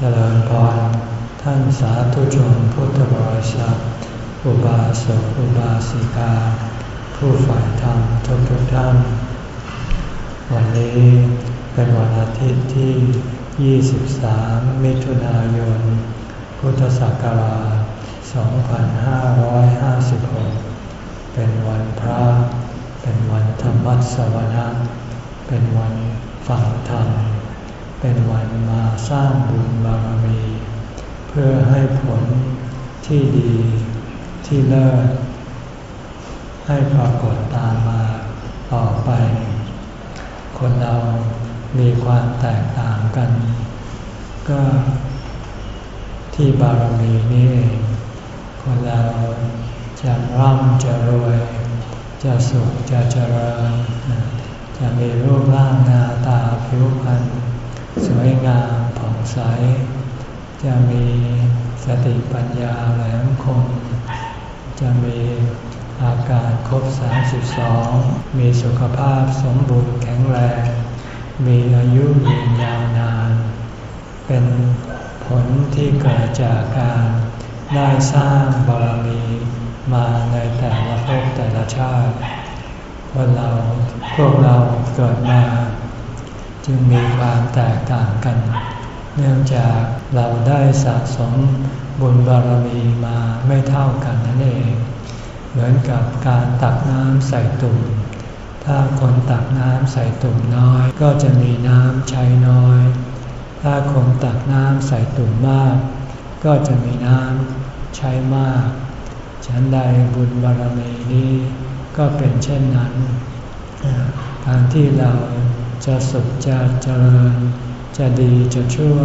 เจริญพรท่านสาธุชนพุทธบริษัทอุบาสกอุบาสิกา ผู้ฝ่ายธรรมทุกทุกท่าน วันนี้เป็นวันอาทิตย์ที่ 23 มิถุนายน พุทธศักราช 2556 เป็นวันพระ เป็นวันธรรมัสวนะ เป็นวันฝังธรรม เป็นวันมาสร้างบุญบารมี เพื่อให้ผลที่ดีที่เลิศให้ปรากฏตามมาต่อไป คนเรามีความแตกต่างกัน ก็ที่บารมีนี่เองคนเราจะร่ำจะรวย จะสุขจะเจริญ จะมีรูปร่างหน้าตาผิวพรรณ สวยงามผ่องใส จะมีสติปัญญาแหลมคม จะมีอาการครบ 32 มีสุขภาพสมบูรณ์แข็งแรง มีอายุยืนยาวนาน เป็นผลที่เกิดจากการได้สร้างบารมีมาในแต่ละภพแต่ละชาติคนเราพวกเราเกิดมา จึงมีความแตกต่างกัน เนื่องจากเราได้สะสมบุญบารมีมาไม่เท่ากันนั่นเอง เหมือนกับการตักน้ำใส่ตุ่ม ถ้าคนตักน้ำใส่ตุ่มน้อยก็จะมีน้ำใช้น้อย ถ้าคนตักน้ำใส่ตุ่มมาก ก็จะมีน้ำใช้มาก ฉันใดบุญบารมีนี้ก็เป็นเช่นนั้น การที่เรา จะสุขจะเจริญ จะดีจะชั่ว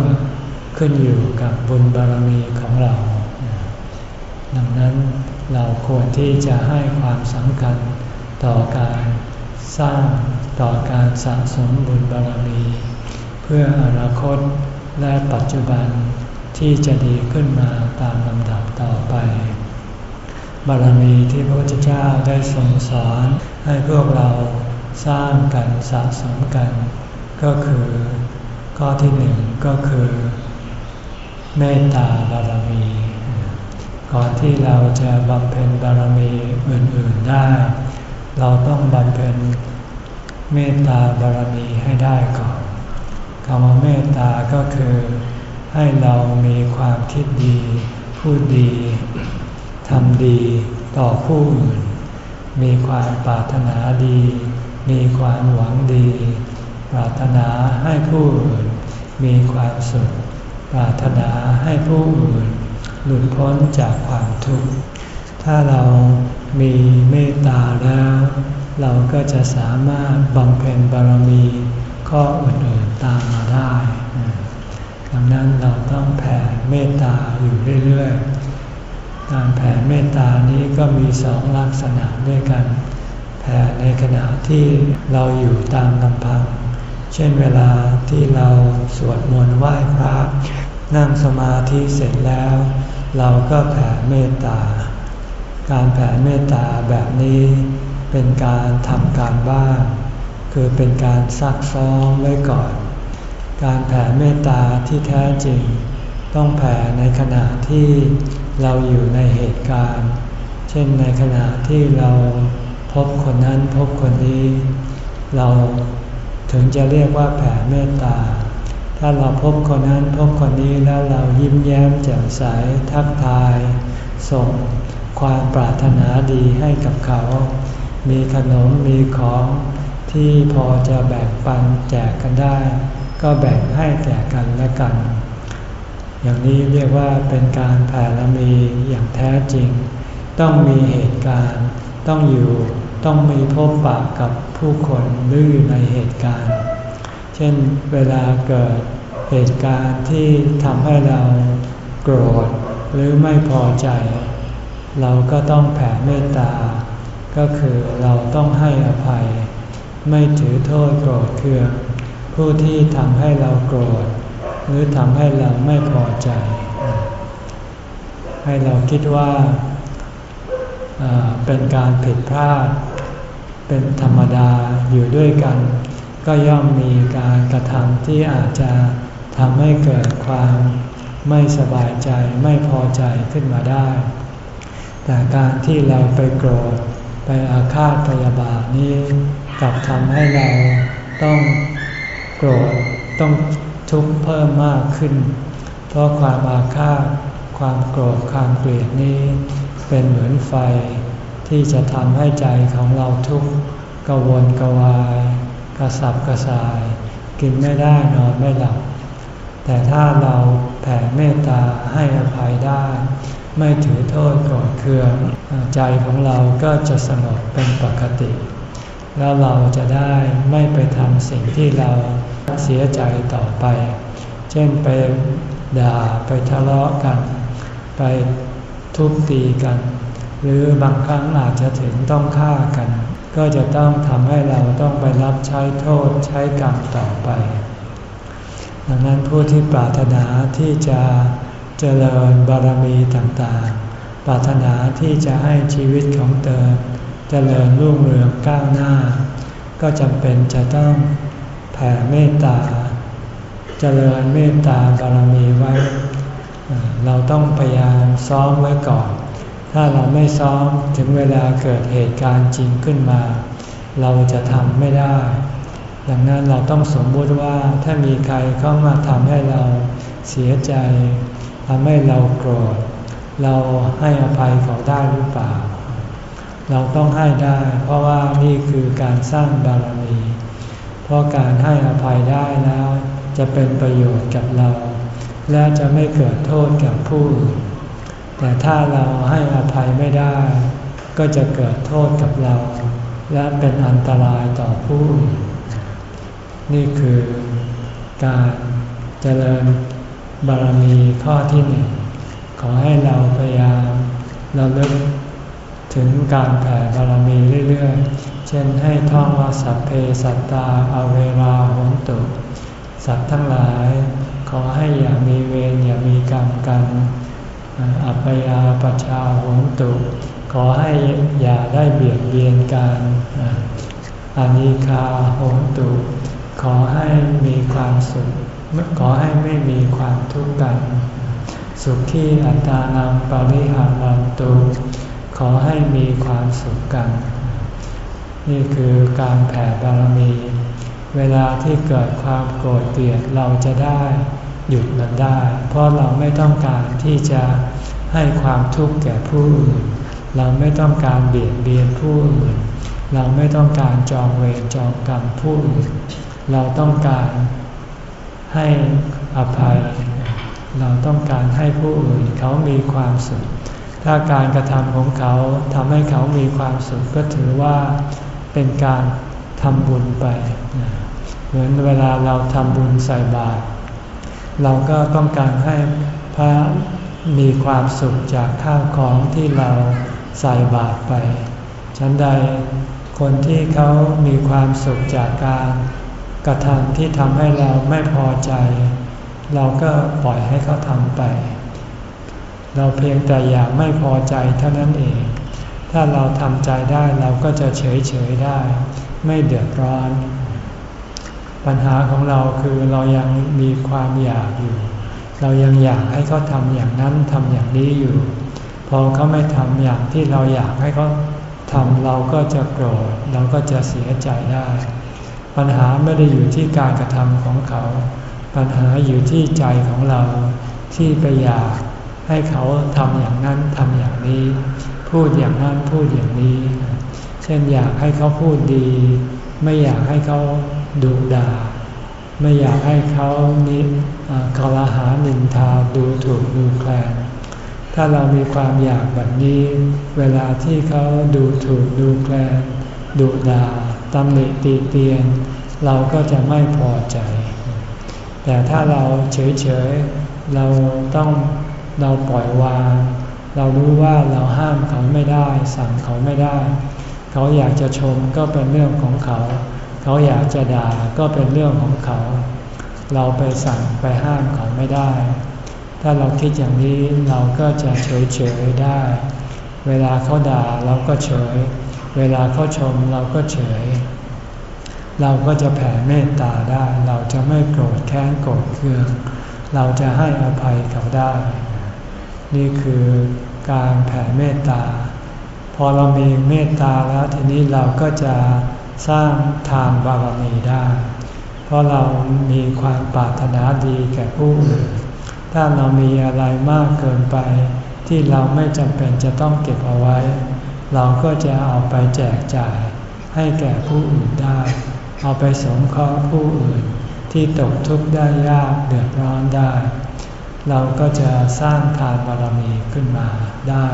ขึ้นอยู่กับบุญบารมีของเรา ดังนั้นเราควรที่จะให้ความสำคัญต่อการสร้างต่อการสะสมบุญบารมี เพื่ออนาคตและปัจจุบันที่จะดีขึ้นมาตามลำดับต่อไป บารมีที่พระพุทธเจ้าได้ทรงสอนให้พวกเรา สร้างกันสะสมกัน ก็คือข้อที่หนึ่งก็คือเมตตาบารมี ก่อนที่เราจะบำเพ็ญบารมีอื่นๆได้ เราต้องบำเพ็ญเมตตาบารมีให้ได้ก่อนคำว่าเมตตาก็คือให้เรามีความคิดดี พูดดีทำดีต่อผู้อื่น มีความปรารถนาดี มีความหวังดี ปรารถนาให้ผู้อื่น มีความสุข ปรารถนาให้ผู้อื่น หลุดพ้นจากความทุกข์ ถ้าเรามีเมตตาแล้ว เราก็จะสามารถบำเพ็ญบารมีข้ออื่นๆตามมาได้ดังนั้นเราต้องแผ่เมตตาอยู่เรื่อยๆ การแผ่เมตตานี้ก็มีสองลักษณะด้วยกัน แผ่ในขณะที่เราอยู่ตามลำพัง เช่นเวลาที่เราสวดมนต์ไหว้พระนั่งสมาธิเสร็จแล้ว เราก็แผ่เมตตา การแผ่เมตตาแบบนี้เป็นการทำการบ้านคือเป็นการซักซ้อมไว้ก่อน การแผ่เมตตาที่แท้จริง ต้องแผ่ในขณะที่เราอยู่ในเหตุการณ์ เช่นในขณะที่เรา พบคนนั้นพบคนนี้ เราถึงจะเรียกว่าแผ่เมตตา ถ้าเราพบคนนั้นพบคนนี้แล้วเรายิ้มแย้มแจ่มใสทักทาย ส่งความปรารถนาดีให้กับเขา มีขนมมีของที่พอจะแบ่งปันแจกกันได้ ก็แบ่งให้แก่กันและกัน อย่างนี้เรียกว่าเป็นการแผ่ละมีอย่างแท้จริง ต้องมีเหตุการณ์ต้องอยู่ ต้องมีพบปะกับผู้คนหรืออยู่ในเหตุการณ์ เช่นเวลาเกิดเหตุการณ์ที่ทำให้เราโกรธหรือไม่พอใจ เราก็ต้องแผ่เมตตา ก็คือเราต้องให้อภัย ไม่ถือโทษโกรธเคืองผู้ที่ทำให้เราโกรธ หรือทำให้เราไม่พอใจ ให้เราคิดว่าเป็นการผิดพลาด เป็นธรรมดาอยู่ด้วยกัน ก็ย่อมมีการกระทำที่อาจจะทำให้เกิดความไม่สบายใจไม่พอใจขึ้นมาได้ แต่การที่เราไปโกรธไปอาฆาตพยาบาทนี้กลับทำให้เราต้องโกรธต้องทุกข์เพิ่มมากขึ้น เพราะความอาฆาตความโกรธความเกลียดนี้ เป็นเหมือนไฟ ที่จะทำให้ใจของเราทุกข์กวนกวาย กระสับกระส่าย กินไม่ได้นอนไม่หลับ แต่ถ้าเราแผ่เมตตาให้อภัยได้ ไม่ถือโทษโกรธเคืองใจของเราก็จะสงบเป็นปกติ แล้วเราจะได้ไม่ไปทำสิ่งที่เราเสียใจต่อไป เช่นไปด่าไปทะเลาะกัน ไปทุบตีกัน หรือบางครั้งอาจจะถึงต้องฆ่ากัน ก็จะต้องทำให้เราต้องไปรับใช้โทษใช้กรรมต่อไป ดังนั้นผู้ที่ปรารถนาที่จะเจริญบารมีต่างๆ ปรารถนาที่จะให้ชีวิตของเตนเจริญรุ่งเรืองก้าวหน้า ก็จำเป็นจะต้องแผ่เมตตา เจริญเมตตาบารมีไว้ เราต้องพยายามซ้อมไว้ก่อน ถ้าเราไม่ซ้อมถึงเวลาเกิดเหตุการณ์จริงขึ้นมา เราจะทำไม่ได้ ดังนั้นเราต้องสมมติว่าถ้ามีใครเข้ามาทำให้เราเสียใจทำให้เราโกรธ เราให้อภัยเขาได้หรือเปล่า เราต้องให้ได้ เพราะว่านี่คือการสร้างบารมี เพราะการให้อภัยได้แล้ว จะเป็นประโยชน์กับเรา และจะไม่เกิดโทษกับผู้อื่น แต่ถ้าเราให้อภัยไม่ได้ ก็จะเกิดโทษกับเรา และเป็นอันตรายต่อผู้อื่นนี่คือการเจริญบารมีข้อที่หนึ่งขอให้เราพยายามเราเลิกถึงการแผ่บารมีเรื่อยๆ เช่นให้ท่องว่าสัพเพสัตตาอเวราหนตุ สัตว์ทั้งหลาย ขอให้อย่ามีเวรอย่ามีกรรมกัน อัปยาปชาหนตุ ขอให้อย่าได้เบียดเบียนกันอานิคาหนตุ ขอให้มีความสุขขอให้ไม่มีความทุกข์กัน สุขที่อัตานังปริหารันตุขอให้มีความสุขกัน นี่คือการแผ่บารมี เวลาที่เกิดความโกรธเกลียดเราจะได้ หยุดมันได้ เพราะเราไม่ต้องการที่จะให้ความทุกข์แก่ผู้อื่น เราไม่ต้องการเบียดเบียนผู้อื่น เราไม่ต้องการจองเวรจองกรรมผู้อื่น เราต้องการให้อภัย เราต้องการให้ผู้อื่นเขามีความสุข ถ้าการกระทำของเขาทำให้เขามีความสุขก็ถือว่าเป็นการทำบุญไป เหมือนเวลาเราทำบุญใส่บาตร เราก็ต้องการให้พระมีความสุขจากข้าวของที่เราใส่บาตรไป ฉันใดคนที่เขามีความสุขจากการกระทำที่ทำให้เราไม่พอใจ เราก็ปล่อยให้เขาทำไป เราเพียงแต่อยากไม่พอใจเท่านั้นเอง ถ้าเราทำใจได้เราก็จะเฉยเฉยได้ ไม่เดือดร้อน ปัญหาของเราคือเรายังมีความอยากอยู่ เรายังอยากให้เขาทำอย่างนั้นทำอย่างนี้อยู่ พอเขาไม่ทำอย่างที่เราอยากให้เขาทำเราก็จะโกรธเราก็จะเสียใจได้ ปัญหาไม่ได้อยู่ที่การกระทำของเขา ปัญหาอยู่ที่ใจของเราที่ไปอยากให้เขาทำอย่างนั้นทำอย่างนี้ พูดอย่างนั้นพูดอย่างนี้ เช่นอยากให้เขาพูดดี ไม่อยากให้เขา ดุด่า ไม่อยากให้เขานิคาราหานินทาดูถูกดูแคลนถ้าเรามีความอยากแบบนี้ เวลาที่เขาดูถูกดูแคลนดุด่าตำหนิตีเตียน เราก็จะไม่พอใจ แต่ถ้าเราเฉยๆเราต้องเราปล่อยวาง เรารู้ว่าเราห้ามเขาไม่ได้ สั่งเขาไม่ได้ เขาอยากจะชมก็เป็นเรื่องของเขา เขาอยากจะด่าก็เป็นเรื่องของเขา เราไปสั่งไปห้ามเขาไม่ได้ ถ้าเราคิดอย่างนี้เราก็จะเฉยๆได้ เวลาเขาด่าเราก็เฉย เวลาเขาชมเราก็เฉย เราก็จะแผ่เมตตาได้ เราจะไม่โกรธแค้นโกรธเคือง เราจะให้อภัยเขาได้ นี่คือการแผ่เมตตา พอเรามีเมตตาแล้วทีนี้เราก็จะ สร้างทานบารมีได้ เพราะเรามีความปรารถนาดีแก่ผู้อื่น ถ้าเรามีอะไรมากเกินไป ที่เราไม่จำเป็นจะต้องเก็บเอาไว้ เราก็จะเอาไปแจกจ่ายให้แก่ผู้อื่นได้ เอาไปสงเคราะห์ผู้อื่นที่ตกทุกข์ได้ยากเดือดร้อนได้ เราก็จะสร้างทานบารมีขึ้นมาได้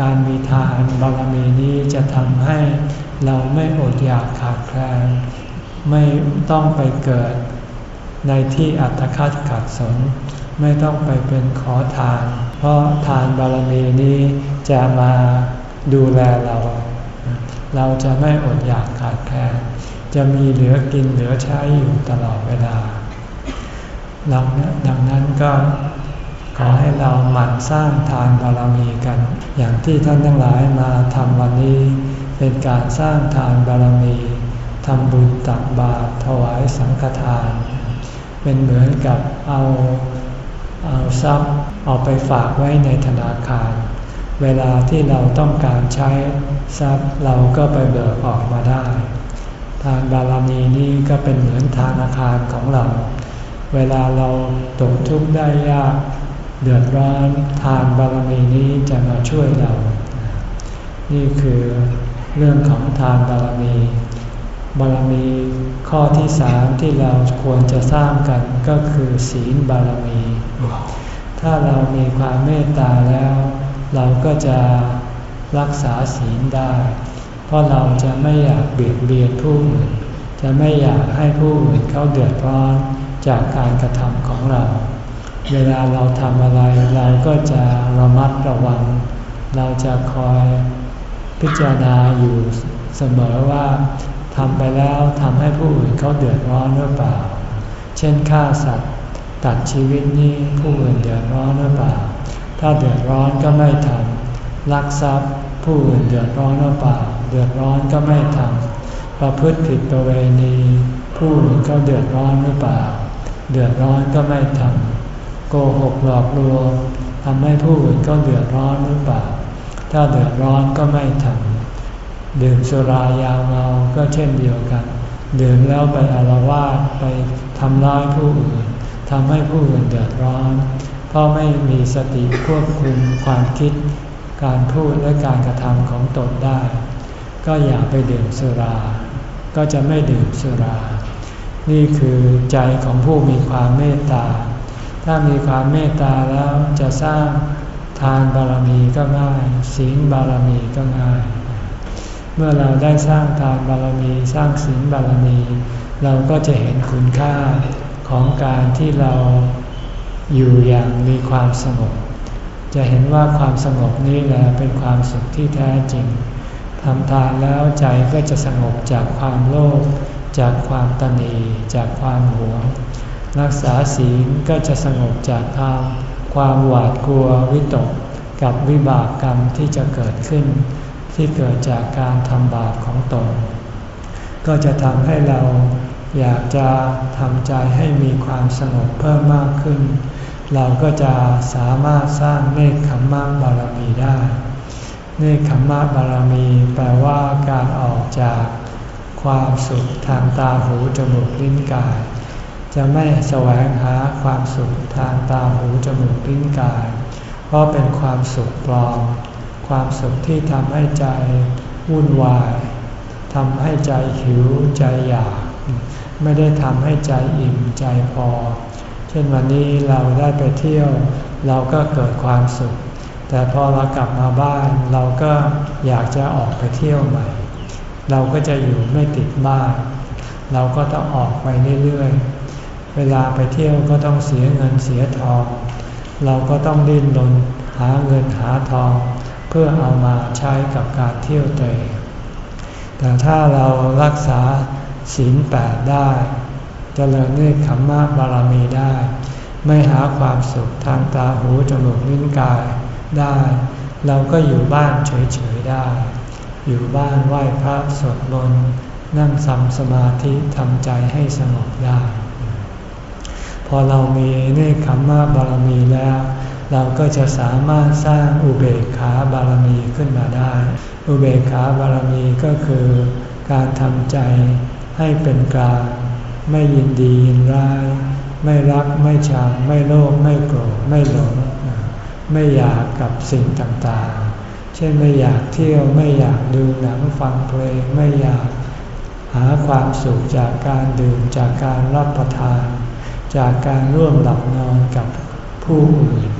การมีทานบารมีนี้จะทำให้ เราไม่อดอยากขาดแคลนไม่ต้องไปเกิดในที่อัตคัดขัดสน ไม่ต้องไปเป็นขอทาน เพราะทานบารมีนี้จะมาดูแลเรา เราจะไม่อดอยากขาดแคลนจะมีเหลือกินเหลือใช้อยู่ตลอดเวลาดังนั้นก็ขอให้เราหมั่นสร้างทานบารมีกัน อย่างที่ท่านทั้งหลายมาทำวันนี้ เป็นการสร้างทานบารมีทำบุญตักบาตรถวายสังฆทาน เป็นเหมือนกับเอาเอาทรัพย์เอาไปฝากไว้ในธนาคาร เวลาที่เราต้องการใช้ทรัพย์เราก็ไปเบิกออกมาได้ ทานบารมีนี้ก็เป็นเหมือนธนาคารของเรา เวลาเราตกทุกข์ได้ยาก เดือดร้อนทานบารมีนี้จะมาช่วยเรา นี่คือ เรื่องของทานบารมี บารมีข้อที่สามที่เราควรจะสร้างกันก็คือศีลบารมี ถ้าเรามีความเมตตาแล้ว เราก็จะรักษาศีลได้ เพราะเราจะไม่อยากเบียดเบียนผู้อื่น จะไม่อยากให้ผู้อื่นเขาเดือดร้อนจากการกระทำของเรา เวลาเราทำอะไรเราก็จะระมัดระวัง เราจะคอย พิจารณาอยู่เสมอว่าทำไปแล้วทำให้ผู้อื่นเขาเดือดร้อนหรือเปล่า เช่นฆ่าสัตว์ตัดชีวิตนี้ผู้อื่นเดือดร้อนหรือเปล่า ถ้าเดือดร้อนก็ไม่ทำลักทรัพย์ ผู้อื่นเดือดร้อนหรือเปล่า เดือดร้อนก็ไม่ทำประพฤติผิดประเวณี ผู้อื่นก็เดือดร้อนหรือเปล่า เดือดร้อนก็ไม่ทำโกหกหลอกลวงทำให้ผู้อื่นก็เดือดร้อนหรือเปล่า ถ้าเดือดร้อนก็ไม่ทำดื่มสุรายาเมาก็เช่นเดียวกัน ดื่มแล้วไปอารวาสไปทำร้ายผู้อื่นทำให้ผู้อื่นเดือดร้อน เพราะไม่มีสติควบคุมความคิด การพูดและการกระทำของตนได้ ก็อย่าไปดื่มสุรา ก็จะไม่ดื่มสุรา นี่คือใจของผู้มีความเมตตา ถ้ามีความเมตตาแล้วจะสร้าง ทานบารมีก็ง่ายศีลบารมีก็ง่าย เมื่อเราได้สร้างทานบารมีสร้างศีลบารมี เราก็จะเห็นคุณค่าของการที่เราอยู่อย่างมีความสงบ จะเห็นว่าความสงบนี้แหละเป็นความสุขที่แท้จริงทำทานแล้วใจก็จะสงบจากความโลภจากความตนีจากความหวง รักษาศีลก็จะสงบจากความ ความหวาดกลัววิตกกับวิบากกรรมที่จะเกิดขึ้น ที่เกิดจากการทำบาปของตน ก็จะทำให้เราอยากจะทำใจให้มีความสงบเพิ่มมากขึ้น เราก็จะสามารถสร้างเนคขมมะบารมีได้ เนคขมมะบารมีแปลว่าการออกจากความสุขทางตาหูจมูกลิ้นกาย จะไม่แสวงหาความสุขทางตาหูจมูกลิ้นกาย เพราะเป็นความสุขปลอม ความสุขที่ทำให้ใจวุ่นวายทำให้ใจหิวใจอยาก ไม่ได้ทำให้ใจอิ่มใจพอ เช่นวันนี้เราได้ไปเที่ยว เราก็เกิดความสุข แต่พอเรากลับมาบ้านเราก็อยากจะออกไปเที่ยวใหม่ เราก็จะอยู่ไม่ติดบ้าน เราก็ต้องออกไปเรื่อยๆ เวลาไปเที่ยวก็ต้องเสียเงินเสียทอง เราก็ต้องดิ้นรนหาเงินหาทอง เพื่อเอามาใช้กับการเที่ยวเตยแต่ถ้าเรารักษาศีลแปดได้เจริญเนคขมมะบารมีได้ ไม่หาความสุขทางตาหูจมูกลิ้นกายได้ เราก็อยู่บ้านเฉยๆได้ อยู่บ้านไหว้พระสวดมนต์นั่งทำสมาธิทำใจให้สงบได้ พอเรามีเนคขมมะบารมีแล้ว เราก็จะสามารถสร้างอุเบกขาบารมีขึ้นมาได้ อุเบกขาบารมีก็คือการทำใจให้เป็นกลางไม่ยินดียินร้าย ไม่รักไม่ชังไม่โลภไม่โกรธไม่หลงไม่อยากกับสิ่งต่างๆ เช่นไม่อยากเที่ยวไม่อยากดูหนังฟังเพลงไม่อยากหาความสุขจากการดื่มจากการรับประทาน จากการร่วมหลับนอนกับผู้อื่น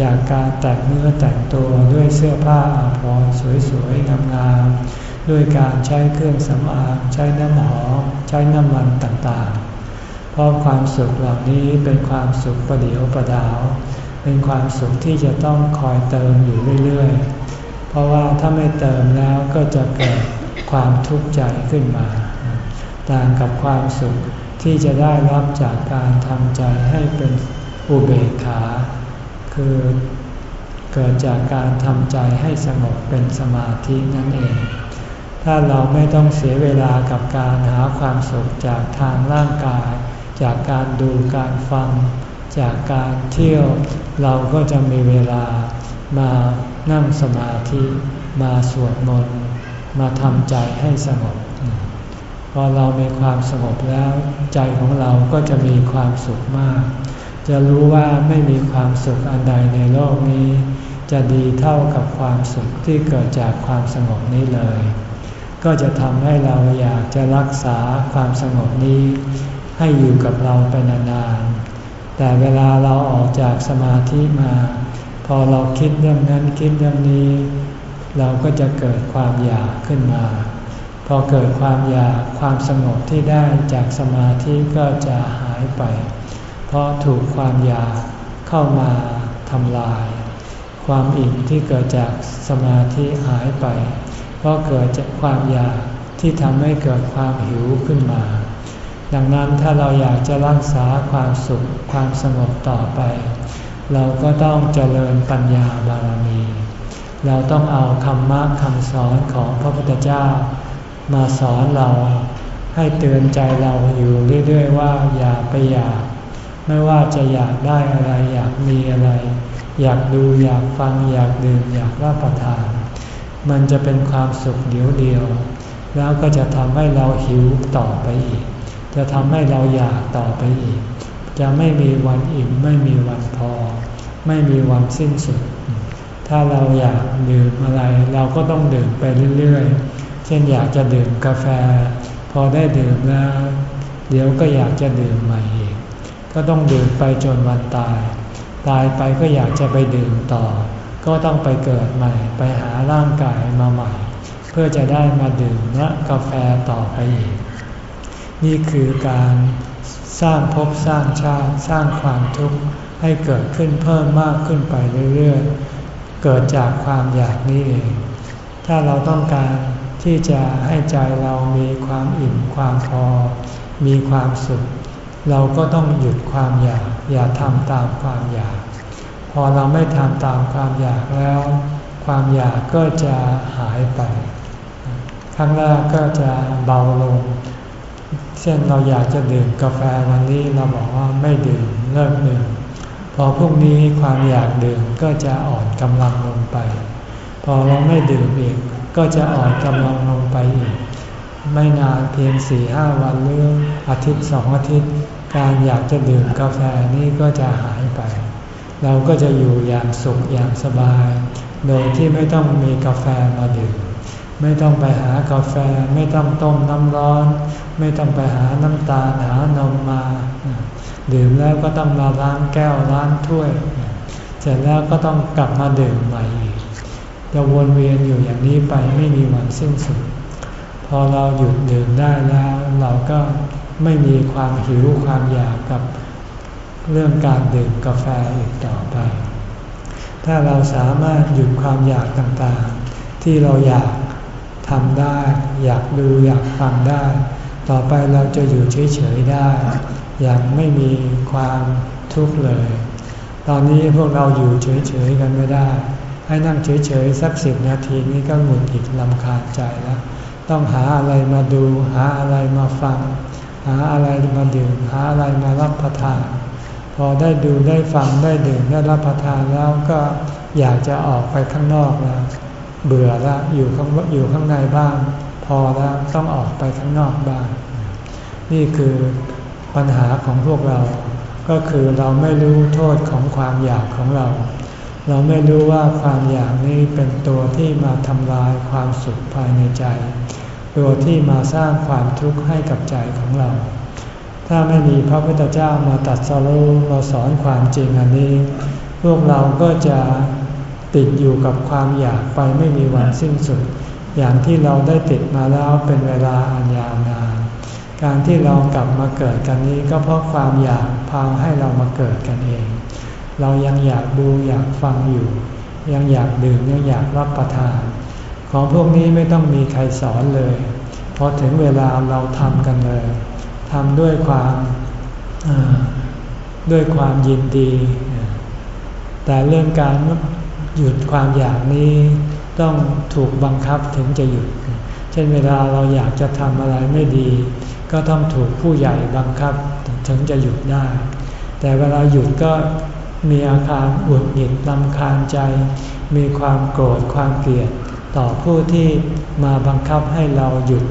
จากการแต่งเนื้อแต่งตัวด้วยเสื้อผ้าอาภรณ์สวยๆงามๆด้วยการใช้เครื่องสำอางใช้น้ำหอมใช้น้ำมันต่างๆ เพราะความสุขเหล่านี้เป็นความสุขประเดียวประดาว เป็นความสุขที่จะต้องคอยเติมอยู่เรื่อยๆ เพราะว่าถ้าไม่เติมแล้วก็จะเกิดความทุกข์ใจขึ้นมา ต่างกับความสุข ที่จะได้รับจากการทำใจให้เป็นอุเบกขา คือเกิดจากการทำใจให้สงบเป็นสมาธินั่นเอง ถ้าเราไม่ต้องเสียเวลากับการหาความสุขจากทางร่างกาย จากการดูการฟัง จากการเที่ยว เราก็จะมีเวลามานั่งสมาธิ มาสวดมนต์ มาทำใจให้สงบ พอเรามีความสงบแล้ว ใจของเราก็จะมีความสุขมาก จะรู้ว่าไม่มีความสุขอันใดในโลกนี้ จะดีเท่ากับความสุขที่เกิดจากความสงบนี้เลย ก็จะทำให้เราอยากจะรักษาความสงบนี้ ให้อยู่กับเราไปนานๆ แต่เวลาเราออกจากสมาธิมา พอเราคิดเรื่องนั้นคิดเรื่องนี้ เราก็จะเกิดความอยากขึ้นมา อเกิดความอยากความสงบที่ได้จากสมาธิก็จะหายไป เพราะถูกความอยากเข้ามาทำลาย ความอิ่มที่เกิดจากสมาธิหายไป เพราะเกิดจากความอยากที่ทำให้เกิดความหิวขึ้นมา ดังนั้นถ้าเราอยากจะรักษาความสุขความสงบต่อไป เราก็ต้องเจริญปัญญาบารมี เราต้องเอาคำมะคำสอนของพระพุทธเจ้า มาสอนเราให้เตือนใจเราอยู่เรื่อยๆว่าอย่าไปอยาก ไม่ว่าจะอยากได้อะไร อยากมีอะไร อยากดูอยากฟังอยากดื่มอยากรับประทาน มันจะเป็นความสุขเดียวเดียว แล้วก็จะทำให้เราหิวต่อไปอีก จะทำให้เราอยากต่อไปอีก จะไม่มีวันอิ่มไม่มีวันพอ ไม่มีวันสิ้นสุด ถ้าเราอยากดื่มอะไร เราก็ต้องดื่มไปเรื่อยๆ ช่นอยากจะดื่มกาแฟ พอได้ดื่มแล้ว เดี๋ยวก็อยากจะดื่มใหม่อีก ก็ต้องดื่มไปจนวันตาย ตายไปก็อยากจะไปดื่มต่อ ก็ต้องไปเกิดใหม่ ไปหาร่างกายมาใหม่ เพื่อจะได้มาดื่มนะกาแฟต่อไปอีก นี่คือการสร้างภพสร้างชาติสร้างความทุกข์ให้เกิดขึ้นเพิ่มมากขึ้นไปเรื่อยๆ เกิดจากความอยากนี้เอง ถ้าเราต้องการ ที่จะให้ใจเรามีความอิ่มความพอ มีความสุข เราก็ต้องหยุดความอยาก อย่าทำตามความอยาก พอเราไม่ทำตามความอยากแล้ว ความอยากก็จะหายไปครั้งแรกก็จะเบาลง เช่นเราอยากจะดื่มกาแฟวันนี้เราบอกว่าไม่ดื่มเลิกดื่มพอพรุ่งนี้ความอยากดื่มก็จะอ่อนกำลังลงไป พอเราไม่ดื่มอีก ก็จะอ่อนกำลังลงไปอีก ไม่นานเพียงสี่ห้าวันหรืออาทิตย์สองอาทิตย์ การอยากจะดื่มกาแฟนี่ก็จะหายไป เราก็จะอยู่อย่างสุขอย่างสบาย โดยที่ไม่ต้องมีกาแฟมาดื่ม ไม่ต้องไปหากาแฟ ไม่ต้องต้มน้ำร้อน ไม่ต้องไปหาน้ำตาลหานมมา ดื่มแล้วก็ต้องมาล้างแก้วล้างถ้วย เสร็จแล้วก็ต้องกลับมาดื่มใหม่อีก จะวนเวียนอยู่อย่างนี้ไปไม่มีวันสิ้นสุด พอเราหยุดดื่มได้แล้ว เราก็ไม่มีความหิวความอยากกับเรื่องการดื่มกาแฟอีกต่อไป ถ้าเราสามารถหยุดความอยากต่างๆ ที่เราอยากทำได้ อยากดูอยากฟังได้ ต่อไปเราจะอยู่เฉยๆได้ อย่างไม่มีความทุกข์เลย ตอนนี้พวกเราอยู่เฉยๆกันไม่ได้ ให้นั่งเฉยๆสักสิบนาทีนี้ก็หงุดหงิดลำคาญใจแล้ว ต้องหาอะไรมาดู หาอะไรมาฟัง หาอะไรมาดื่ม หาอะไรมารับประทาน พอได้ดูได้ฟังได้ดื่มได้รับประทานแล้วก็อยากจะออกไปข้างนอกแล้ว เบื่อแล้วอยู่ข้างอยู่ข้างในบ้านพอแล้วต้องออกไปข้างนอกบ้านนี่คือปัญหาของพวกเรา ก็คือเราไม่รู้โทษของความอยากของเรา เราไม่รู้ว่าความอยากนี้เป็นตัวที่มาทำลายความสุขภายในใจ ตัวที่มาสร้างความทุกข์ให้กับใจของเรา ถ้าไม่มีพระพุทธเจ้ามาตัดสรุมาสอนความจริงอันนี้ พวกเราก็จะติดอยู่กับความอยากไปไม่มีวันสิ้นสุด อย่างที่เราได้ติดมาแล้วเป็นเวลาอันยาวนาน การที่เรากลับมาเกิดกันนี้ก็เพราะความอยากพาให้เรามาเกิดกันเอง เรายังอยากดูอยากฟังอยู่ ยังอยากดื่มยังอยากรับประทาน ของพวกนี้ไม่ต้องมีใครสอนเลยพอถึงเวลาเราทำกันเลยทำด้วยความด้วยความยินดี แต่เรื่องการหยุดความอยากนี้ต้องถูกบังคับถึงจะหยุด เช่นเวลาเราอยากจะทำอะไรไม่ดี ก็ต้องถูกผู้ใหญ่บังคับถึงจะหยุดได้ แต่เวลาหยุดก็ มีอาการอวดหงิดลำคาญใจ มีความโกรธความเกลียด ต่อผู้ที่มาบังคับให้เราหยุด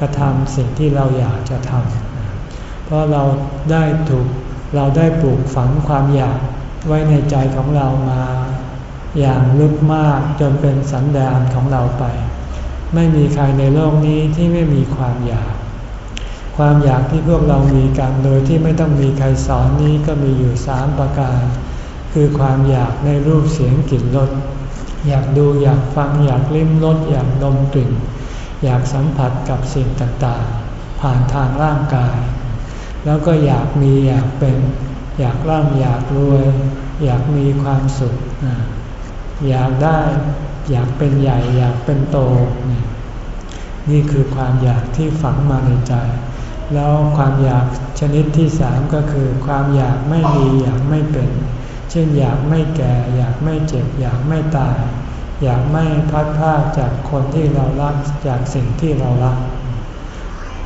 กระทำสิ่งที่เราอยากจะทำเพราะเราได้ถูกเราได้ปลูกฝังความอยากไว้ในใจของเรามา อย่างลึกมากจนเป็นสันดานของเราไป ไม่มีใครในโลกนี้ที่ไม่มีความอยาก ความอยากที่พวกเรามีกันโดยที่ไม่ต้องมีใครสอนนี้ก็มีอยู่สามประการ คือความอยากในรูปเสียงกลิ่นรสอยากดูอยากฟังอยากลิ้มรสอยากดมกลิ่น อยากสัมผัสกับสิ่งต่างๆ ผ่านทางร่างกาย แล้วก็อยากมีอยากเป็น อยากร่ำอยากรวย อยากมีความสุข อยากได้อยากเป็นใหญ่อยากเป็นโต นี่คือความอยากที่ฝังมาในใจ แล้วความอยากชนิดที่สามก็คือความอยากไม่มีอยากไม่เป็น เช่นอยากไม่แก่ อยากไม่เจ็บ อยากไม่ตาย อยากไม่พัดพาจากคนที่เรารักจากสิ่งที่เรารัก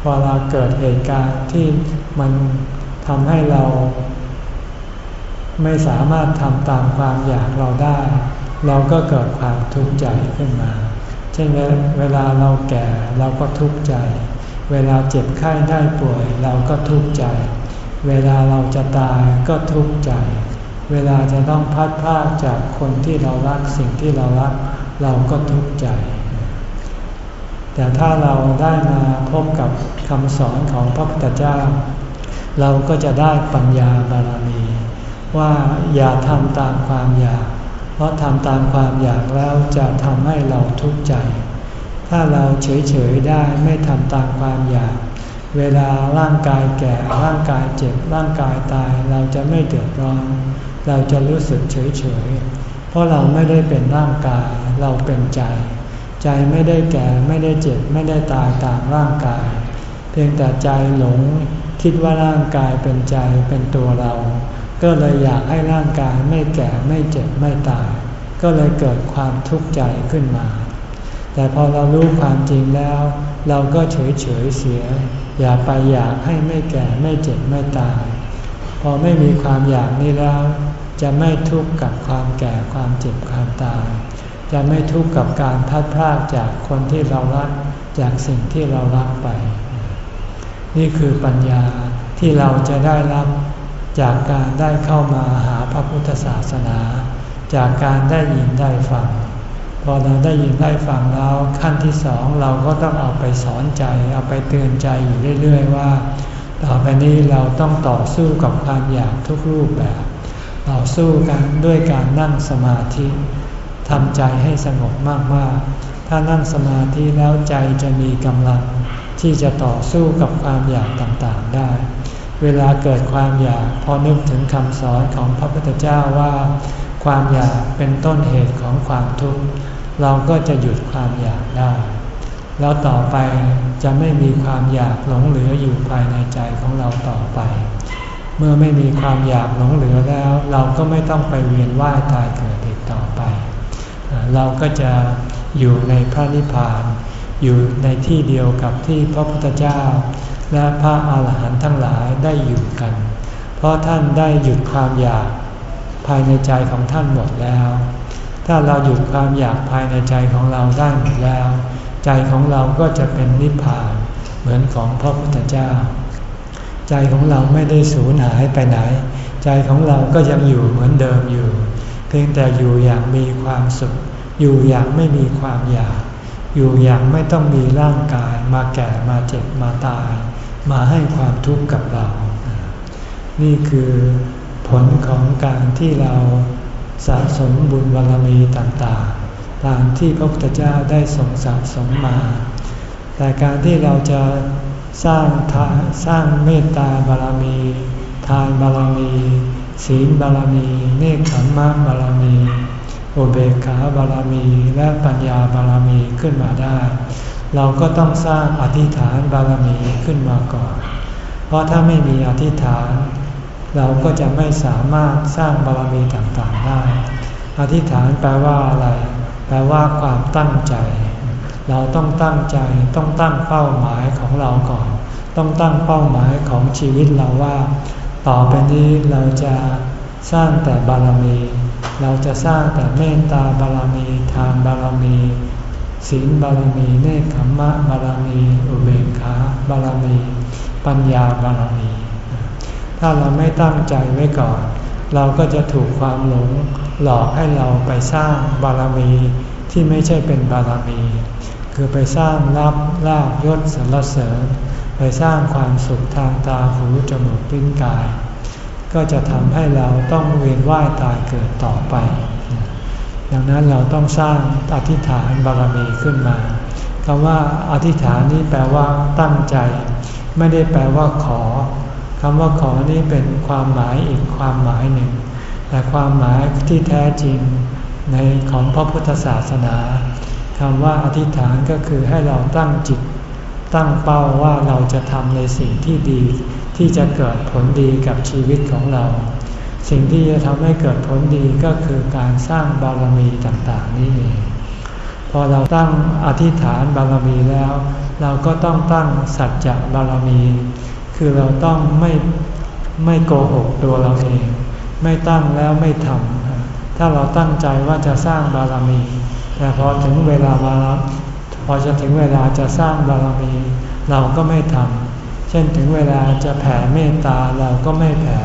พอเราเกิดเหตุการณ์ที่มันทำให้เรา ไม่สามารถทำตามความอยากเราได้ เราก็เกิดความทุกข์ใจขึ้นมา เช่นเวลาเราแก่เราก็ทุกข์ใจ เวลาเจ็บไข้ได้ป่วย เราก็ทุกข์ใจ เวลาเราจะตายก็ทุกข์ใจ เวลาจะต้องพัดพากจากคนที่เรารักสิ่งที่เรารัก เราก็ทุกข์ใจ แต่ถ้าเราได้มาพบกับคำสอนของพระพุทธเจ้า เราก็จะได้ปัญญาบารมี ว่าอย่าทำตามความอยาก เพราะทำตามความอยากแล้วจะทำให้เราทุกข์ใจ ถ้าเราเฉยๆได้ไม่ทำตามความอยากเวลาร่างกายแก่ร่างกายเจ็บร่างกายตายเราจะไม่เดือดร้อน เราจะรู้สึกเฉยๆเพราะเราไม่ได้เป็นร่างกาย เราเป็นใจ ใจไม่ได้แก่ไม่ได้เจ็บไม่ได้ตายตามร่างกาย เพียงแต่ใจหลงคิดว่าร่างกายเป็นใจเป็นตัวเรา ก็เลยอยากให้ร่างกายไม่แก่ไม่เจ็บไม่ตาย ก็เลยเกิดความทุกข์ใจขึ้นมา แต่พอเรารู้ความจริงแล้ว เราก็เฉยเฉยเสีย อย่าไปอยากให้ไม่แก่ไม่เจ็บไม่ตาย พอไม่มีความอยากนี้แล้ว จะไม่ทุกข์กับความแก่ความเจ็บความตาย จะไม่ทุกข์กับการพัดพลากจากคนที่เรารักจากสิ่งที่เรารักไป นี่คือปัญญาที่เราจะได้รับจากการได้เข้ามาหาพระพุทธศาสนา จากการได้ยินได้ฟังพอเราได้ยินได้ฟังแล้วขั้นที่สองเราก็ต้องเอาไปสอนใจ เอาไปเตือนใจอยู่เรื่อย ๆ ว่า ต่อไปนี้เราต้องต่อสู้กับความอยากทุกรูปแบบ ต่อสู้กันด้วยการนั่งสมาธิทำใจให้สงบมากๆ ถ้านั่งสมาธิแล้วใจจะมีกำลัง ที่จะต่อสู้กับความอยากต่างๆได้ เวลาเกิดความอยากพอนึกถึงคำสอนของพระพุทธเจ้าว่า ความอยากเป็นต้นเหตุของความทุกข์เราก็จะหยุดความอยากได้ แล้วต่อไปจะไม่มีความอยากหลงเหลืออยู่ภายในใจของเราต่อไป เมื่อไม่มีความอยากหลงเหลือแล้ว เราก็ไม่ต้องไปเวียนว่ายตายเกิดอีกต่อไป เราก็จะอยู่ในพระนิพพาน อยู่ในที่เดียวกับที่พระพุทธเจ้า และพระอาหารหันต์ทั้งหลายได้อยู่กัน เพราะท่านได้หยุดความอยากภายในใจของท่านหมดแล้ว ถ้าเราหยุดความอยากภายในใจของเราได้หมดแล้ว ใจของเราก็จะเป็นนิพพาน เหมือนของพระพุทธเจ้า ใจของเราไม่ได้สูญหายไปไหน ใจของเราก็ยังอยู่เหมือนเดิมอยู่ เพียงแต่อยู่อย่างมีความสุข อยู่อย่างไม่มีความอยาก อยู่อย่างไม่ต้องมีร่างกายมาแก่มาเจ็บมาตาย มาให้ความทุกข์กับเรา นี่คือผลของการที่เราสะสมบุญบารมีต่างๆ ตามที่พระพุทธเจ้าได้ทรงสะสมมา แต่การที่เราจะ สร้างทาสร้างเมตตาบารมี ทานบารมี ศีลบารมี เนคขมมะบารมี อุเบกขาบารมี และปัญญาบารมีขึ้นมาได้ เราก็ต้องสร้างอธิษฐานบารมีขึ้นมาก่อน เพราะถ้าไม่มีอธิษฐาน เราก็จะไม่สามารถสร้างบารมีต่างๆได้ อธิษฐานแปลว่าอะไร แปลว่าความตั้งใจ เราต้องตั้งใจต้องตั้งเป้าหมายของเราก่อน ต้องตั้งเป้าหมายของชีวิตเราว่า ต่อไปนี้เราจะสร้างแต่บารมี เราจะสร้างแต่เมตตาบารมี ทานบารมีศีลบารมีเนคขมมะบารมีอุเบกขาบารมี ปัญญาบารมี ถ้าเราไม่ตั้งใจไว้ก่อน เราก็จะถูกความหลงหลอกให้เราไปสร้างบารมีที่ไม่ใช่เป็นบารมี คือไปสร้างรับลาบยศสรรเสริญ ไปสร้างความสุขทางตาหูจมูกลิ้นกาย ก็จะทำให้เราต้องเวียนว่ายตายเกิดต่อไป ดังนั้นเราต้องสร้างอธิษฐานบารมีขึ้นมาคำว่าอธิษฐานนี้แปลว่าตั้งใจ ไม่ได้แปลว่าขอคำว่าขอนี้เป็นความหมายอีกความหมายหนึ่ง แต่ความหมายที่แท้จริงในของพระพุทธศาสนา คำว่าอธิษฐานก็คือให้เราตั้งจิต ตั้งเป้าว่าเราจะทำในสิ่งที่ดี ที่จะเกิดผลดีกับชีวิตของเรา สิ่งที่จะทำให้เกิดผลดีก็คือการสร้างบารมีต่างๆนี่เองพอเราตั้งอธิษฐานบารมีแล้ว เราก็ต้องตั้งสัจจะบารมี คือเราต้องไม่ไม่โกหกตัวเราเอง ไม่ตั้งแล้วไม่ทำถ้าเราตั้งใจว่าจะสร้างบารมี แต่พอถึงเวลามาพอจะถึงเวลาจะสร้างบารมี เราก็ไม่ทำเช่นถึงเวลาจะแผ่เมตตาเราก็ไม่แผ่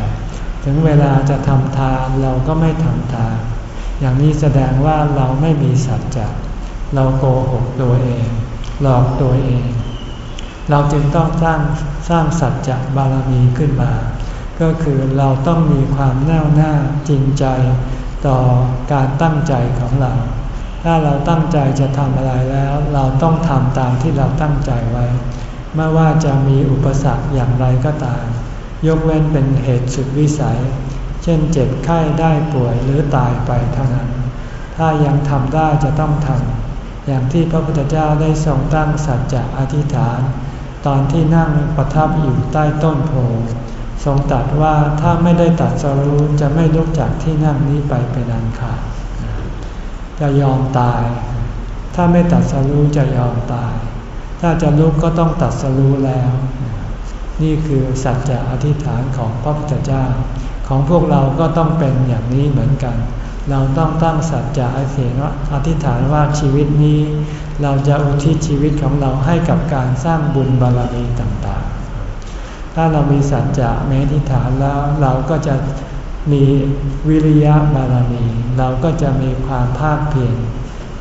ถึงเวลาจะทำทานเราก็ไม่ทำทาน อย่างนี้แสดงว่าเราไม่มีสัจจะเราโกหกตัวเอง หลอกตัวเอง เราจึงต้องสร้างสร้างสัจจะบารมีขึ้นมา ก็คือเราต้องมีความแน่วแน่จริงใจต่อการตั้งใจของเรา ถ้าเราตั้งใจจะทำอะไรแล้ว เราต้องทำตามที่เราตั้งใจไว้ ไม่ว่าจะมีอุปสรรคอย่างไรก็ตาม ยกเว้นเป็นเหตุสุดวิสัย เช่นเจ็บไข้ได้ป่วยหรือตายไปเท่านั้น ถ้ายังทำได้จะต้องทำอย่างที่พระพุทธเจ้าได้ทรงตั้งสัจจะอธิษฐาน ตอนที่นั่งประทับอยู่ใต้ต้นโพทรงตรัสว่าถ้าไม่ได้ตัดสรู้จะไม่ลุกจากที่นั่งนี้ไปเป็นอันขาด จะยอมตาย ถ้าไม่ตัดสรู้จะยอมตาย ถ้าจะลุกก็ต้องตัดสรู้แล้ว นี่คือสัจจะอธิษฐานของพระพุทธเจ้า ของพวกเราก็ต้องเป็นอย่างนี้เหมือนกัน เราต้องตั้งสัจจะอธิษฐานอธิษฐานว่าชีวิตนี้ เราจะอุทิศชีวิตของเราให้กับการสร้างบุญบารมีต่างๆ ถ้าเรามีสัจจะเมติฐานแล้วเราก็จะ มีวิริยะบารมีเราก็จะมีความภาคเพียร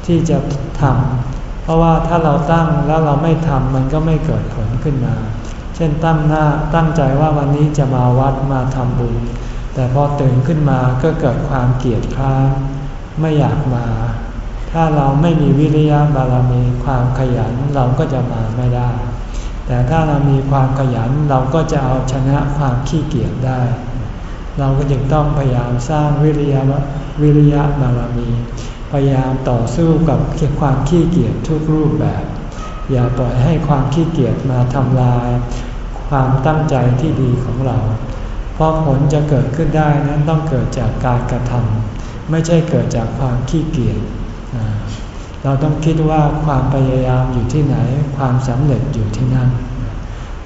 ที่จะทำเพราะว่าถ้าเราตั้งแล้วเราไม่ทำมันก็ไม่เกิดผลขึ้นมา เช่นตั้งหน้าตั้งใจว่าวันนี้จะมาวัดมาทำบุญ แต่พอตื่นขึ้นมาก็เกิดความเกลียดคร้านไม่อยากมา ถ้าเราไม่มีวิริยะบารมีความขยันเราก็จะมาไม่ได้ แต่ถ้าเรามีความขยันเราก็จะเอาชนะความขี้เกียจได้ เราก็จึงต้องพยายามสร้างวิริยะวิริยะบารมี พยายามต่อสู้กับความขี้เกียจทุกรูปแบบ อย่าปล่อยให้ความขี้เกียจมาทำลาย ความตั้งใจที่ดีของเรา เพราะผลจะเกิดขึ้นได้นั้นต้องเกิดจากการกระทำไม่ใช่เกิดจากความขี้เกียจเราต้องคิดว่าความพยายามอยู่ที่ไหน ความสำเร็จอยู่ที่นั่น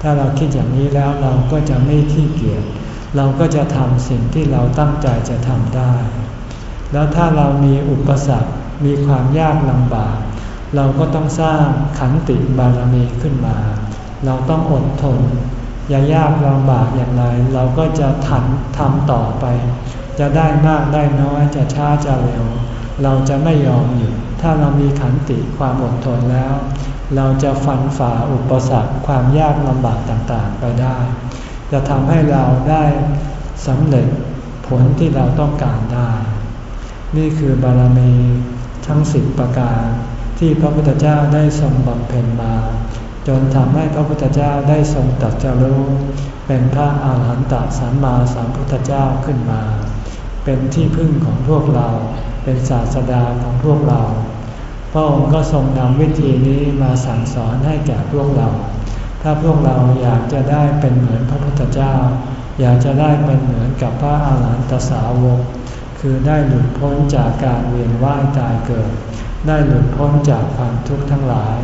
ถ้าเราคิดอย่างนี้แล้วเราก็จะไม่ขี้เกียจ เราก็จะทำสิ่งที่เราตั้งใจจะทำได้ แล้วถ้าเรามีอุปสรรค มีความยากลำบาก เราก็ต้องสร้างขันติบารมีขึ้นมา เราต้องอดทน อย่ายากลำบากอย่างไร เราก็จะทันทำต่อไป จะได้มากได้น้อยจะช้าจะเร็ว เราจะไม่ยอมหยุด ถ้าเรามีขันติความอดทนแล้ว เราจะฟันฝ่าอุปสรรคความยากลำบากต่างๆไปได้ จะทำให้เราได้สำเร็จผลที่เราต้องการได้ นี่คือบารมีทั้งสิบประการที่พระพุทธเจ้าได้ทรงบำเพ็ญมา จนทำให้พระพุทธเจ้าได้ทรงตัดจรู้เป็นพระอาหารหันตสัมมาสัมพุทธเจ้าขึ้นมา เป็นที่พึ่งของพวกเรา เป็นศาสดาของพวกเรา พระองค์ก็ทรงนำวิธีนี้มาสั่งสอนให้แก่พวกเรา ถ้าพวกเราอยากจะได้เป็นเหมือนพระพุทธเจ้า อยากจะได้เป็นเหมือนกับพระอาหารหันตสาวก คือได้หลุดพ้นจากการเวียนว่ายตายเกิด ได้หลุดพ้นจากความทุกข์ทั้งหลาย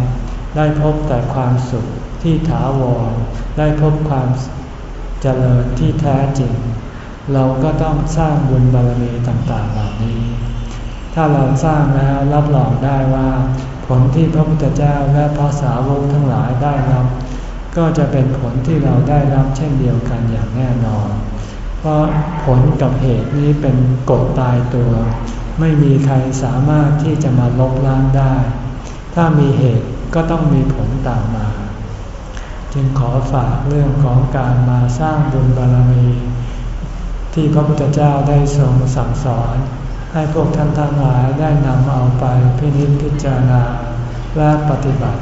ได้พบแต่ความสุขที่ถาวร ได้พบความเจริญที่แท้จริง เราก็ต้องสร้างบุญบารมีต่างๆเหล่านี้ ถ้าเราสร้างแล้วรับรองได้ว่า ผลที่พระพุทธเจ้าและพระสาวกทั้งหลายได้รับ ก็จะเป็นผลที่เราได้รับเช่นเดียวกันอย่างแน่นอน เพราะผลกับเหตุนี้เป็นกฎตายตัว ไม่มีใครสามารถที่จะมาลบล้างได้ ถ้ามีเหตุก็ต้องมีผลตามมา จึงขอฝากเรื่องของการมาสร้างบุญบารมี ที่พระพุทธเจ้าได้ทรงสั่งสอน ให้พวกท่านทั้งหลายได้นำเอาไปพินิจพิจารณาและปฏิบัติ